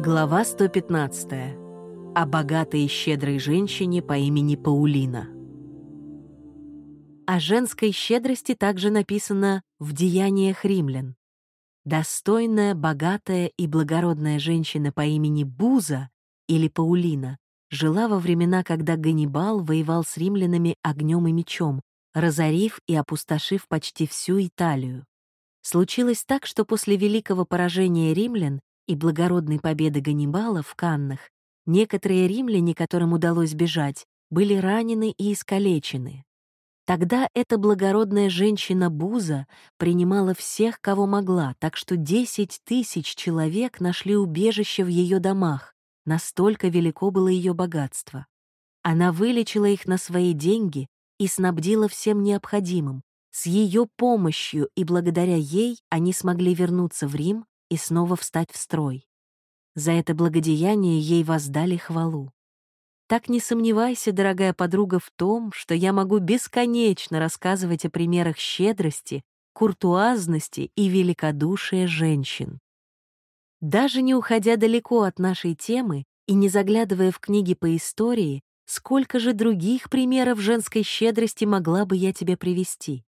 Глава 115. О богатой и щедрой женщине по имени Паулина. О женской щедрости также написано в «Деяниях римлян». Достойная, богатая и благородная женщина по имени Буза или Паулина жила во времена, когда Ганнибал воевал с римлянами огнем и мечом, разорив и опустошив почти всю Италию. Случилось так, что после великого поражения римлян и благородной победы Ганнибала в Каннах некоторые римляне, которым удалось бежать, были ранены и искалечены. Тогда эта благородная женщина Буза принимала всех, кого могла, так что 10 тысяч человек нашли убежище в ее домах, настолько велико было ее богатство. Она вылечила их на свои деньги и снабдила всем необходимым, с ее помощью и благодаря ей они смогли вернуться в Рим и снова встать в строй. За это благодеяние ей воздали хвалу. Так не сомневайся, дорогая подруга, в том, что я могу бесконечно рассказывать о примерах щедрости, куртуазности и великодушия женщин. Даже не уходя далеко от нашей темы и не заглядывая в книги по истории, сколько же других примеров женской щедрости могла бы я тебе привести?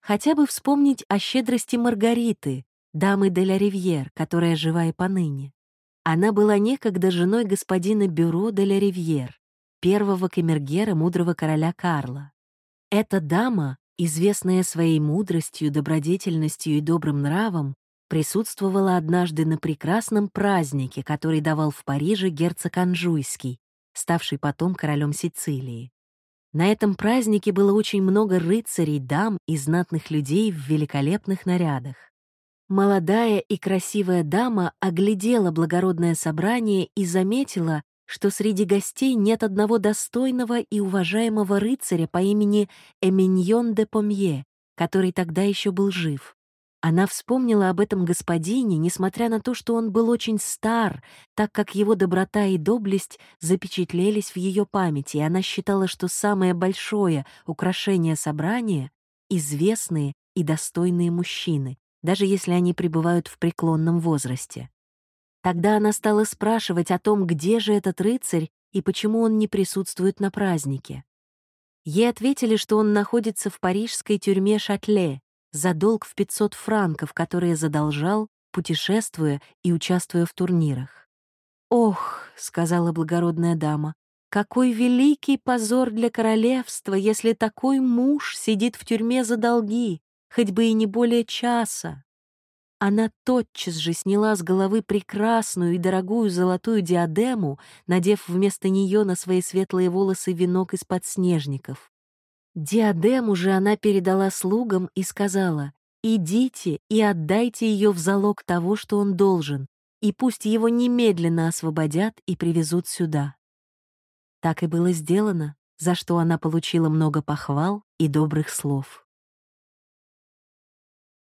Хотя бы вспомнить о щедрости Маргариты, дамы де ля Ривьер, которая жива и поныне. Она была некогда женой господина Бюро де ля Ривьер, первого камергера мудрого короля Карла. Эта дама, известная своей мудростью, добродетельностью и добрым нравом, присутствовала однажды на прекрасном празднике, который давал в Париже герцог Анжуйский, ставший потом королем Сицилии. На этом празднике было очень много рыцарей, дам и знатных людей в великолепных нарядах. Молодая и красивая дама оглядела благородное собрание и заметила, что среди гостей нет одного достойного и уважаемого рыцаря по имени Эминьон де Помье, который тогда еще был жив. Она вспомнила об этом господине, несмотря на то, что он был очень стар, так как его доброта и доблесть запечатлелись в ее памяти, и она считала, что самое большое украшение собрания — известные и достойные мужчины, даже если они пребывают в преклонном возрасте. Тогда она стала спрашивать о том, где же этот рыцарь и почему он не присутствует на празднике. Ей ответили, что он находится в парижской тюрьме Шатле, за долг в 500 франков, которые задолжал, путешествуя и участвуя в турнирах. «Ох», — сказала благородная дама, «какой великий позор для королевства, если такой муж сидит в тюрьме за долги, хоть бы и не более часа». Она тотчас же сняла с головы прекрасную и дорогую золотую диадему, надев вместо нее на свои светлые волосы венок из подснежников. Диадему же она передала слугам и сказала, «Идите и отдайте ее в залог того, что он должен, и пусть его немедленно освободят и привезут сюда». Так и было сделано, за что она получила много похвал и добрых слов.